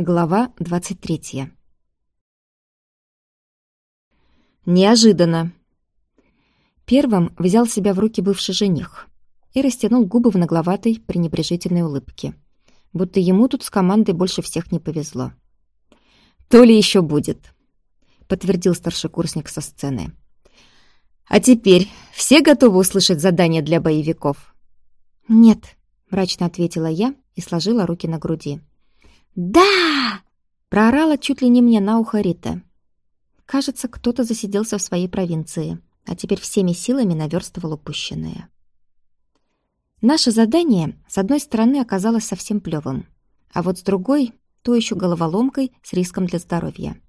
Глава 23. Неожиданно. Первым взял себя в руки бывший жених и растянул губы в нагловатой пренебрежительной улыбке, будто ему тут с командой больше всех не повезло. «То ли еще будет», — подтвердил старшекурсник со сцены. «А теперь все готовы услышать задание для боевиков?» «Нет», — мрачно ответила я и сложила руки на груди. «Да!» — проорала чуть ли не мне на ухо Рита. Кажется, кто-то засиделся в своей провинции, а теперь всеми силами наверстывал упущенное. Наше задание, с одной стороны, оказалось совсем плевым, а вот с другой — то еще головоломкой с риском для здоровья.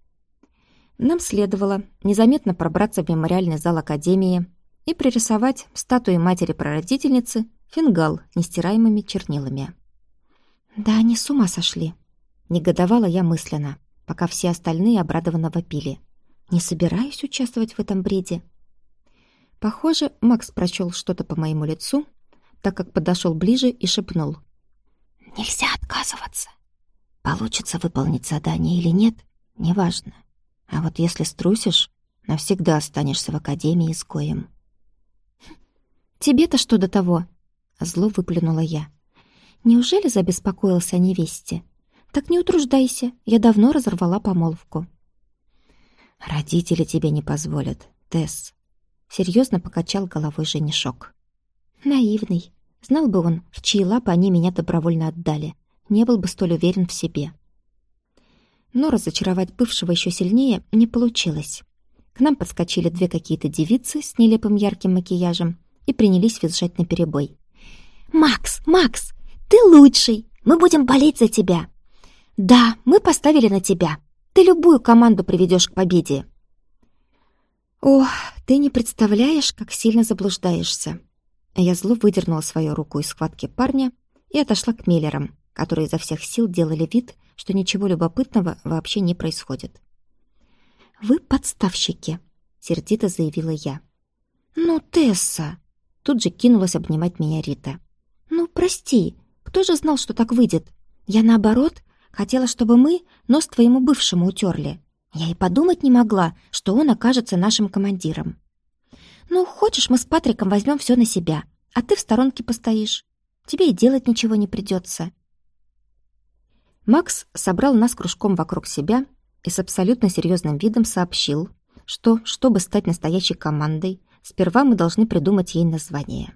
Нам следовало незаметно пробраться в мемориальный зал Академии и пририсовать статуи матери-прародительницы фингал нестираемыми чернилами. «Да они с ума сошли!» Негодовала я мысленно, пока все остальные обрадованно вопили. Не собираюсь участвовать в этом бреде. Похоже, Макс прочел что-то по моему лицу, так как подошел ближе и шепнул. «Нельзя отказываться. Получится выполнить задание или нет, неважно. А вот если струсишь, навсегда останешься в Академии изгоем». «Тебе-то что до того?» — зло выплюнула я. «Неужели забеспокоился о невесте?» Так не утруждайся, я давно разорвала помолвку. Родители тебе не позволят, Тесс. Серьезно покачал головой женишок. Наивный. Знал бы он, в чьи лапы они меня добровольно отдали. Не был бы столь уверен в себе. Но разочаровать бывшего еще сильнее не получилось. К нам подскочили две какие-то девицы с нелепым ярким макияжем и принялись визжать на перебой. «Макс, Макс, ты лучший! Мы будем болеть за тебя!» «Да, мы поставили на тебя. Ты любую команду приведешь к победе». «Ох, ты не представляешь, как сильно заблуждаешься». Я зло выдернула свою руку из схватки парня и отошла к Меллерам, которые изо всех сил делали вид, что ничего любопытного вообще не происходит. «Вы подставщики», — сердито заявила я. «Ну, Тесса!» — тут же кинулась обнимать меня Рита. «Ну, прости, кто же знал, что так выйдет? Я, наоборот, Хотела, чтобы мы нос твоему бывшему утерли. Я и подумать не могла, что он окажется нашим командиром. Ну, хочешь, мы с Патриком возьмем все на себя, а ты в сторонке постоишь. Тебе и делать ничего не придется. Макс собрал нас кружком вокруг себя и с абсолютно серьезным видом сообщил, что, чтобы стать настоящей командой, сперва мы должны придумать ей название.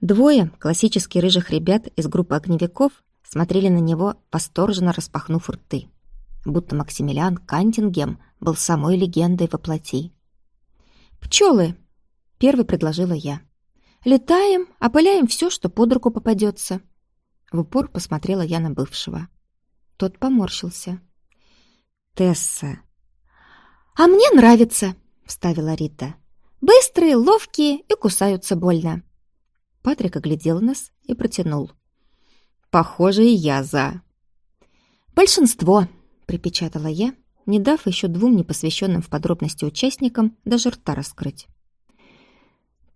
Двое классических рыжих ребят из группы огневиков смотрели на него, восторженно распахнув рты, будто Максимилиан Кантингем был самой легендой во плоти. «Пчелы!» — первый предложила я. «Летаем, опыляем все, что под руку попадется». В упор посмотрела я на бывшего. Тот поморщился. «Тесса!» «А мне нравится!» — вставила Рита. «Быстрые, ловкие и кусаются больно». Патрик оглядел нас и протянул. Похоже, и я за. «Большинство», — припечатала я, не дав еще двум непосвященным в подробности участникам даже рта раскрыть.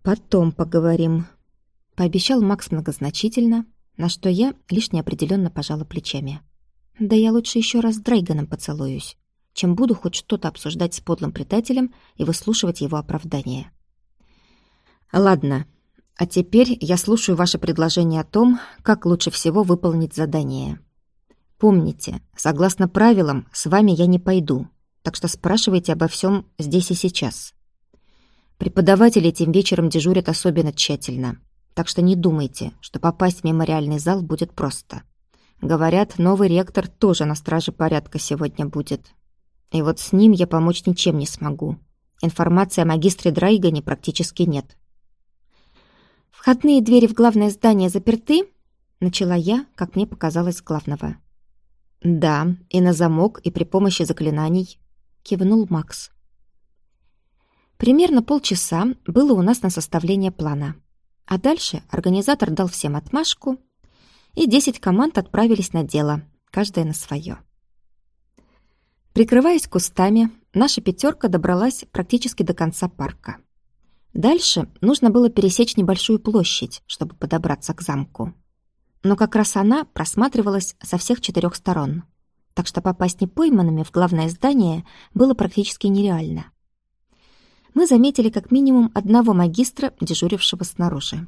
«Потом поговорим», — пообещал Макс многозначительно, на что я лишь неопределенно пожала плечами. «Да я лучше еще раз с Дрейганом поцелуюсь, чем буду хоть что-то обсуждать с подлым предателем и выслушивать его оправдание». «Ладно, а теперь я слушаю ваше предложение о том, как лучше всего выполнить задание. Помните, согласно правилам, с вами я не пойду, так что спрашивайте обо всем здесь и сейчас. Преподаватели этим вечером дежурят особенно тщательно, так что не думайте, что попасть в мемориальный зал будет просто. Говорят, новый ректор тоже на страже порядка сегодня будет. И вот с ним я помочь ничем не смогу. Информации о магистре Драйгане практически нет. «Входные двери в главное здание заперты?» — начала я, как мне показалось, главного. «Да, и на замок, и при помощи заклинаний», — кивнул Макс. Примерно полчаса было у нас на составление плана. А дальше организатор дал всем отмашку, и десять команд отправились на дело, каждая на свое. Прикрываясь кустами, наша пятерка добралась практически до конца парка. Дальше нужно было пересечь небольшую площадь, чтобы подобраться к замку. Но как раз она просматривалась со всех четырех сторон. Так что попасть непойманными в главное здание было практически нереально. Мы заметили как минимум одного магистра, дежурившего снаружи.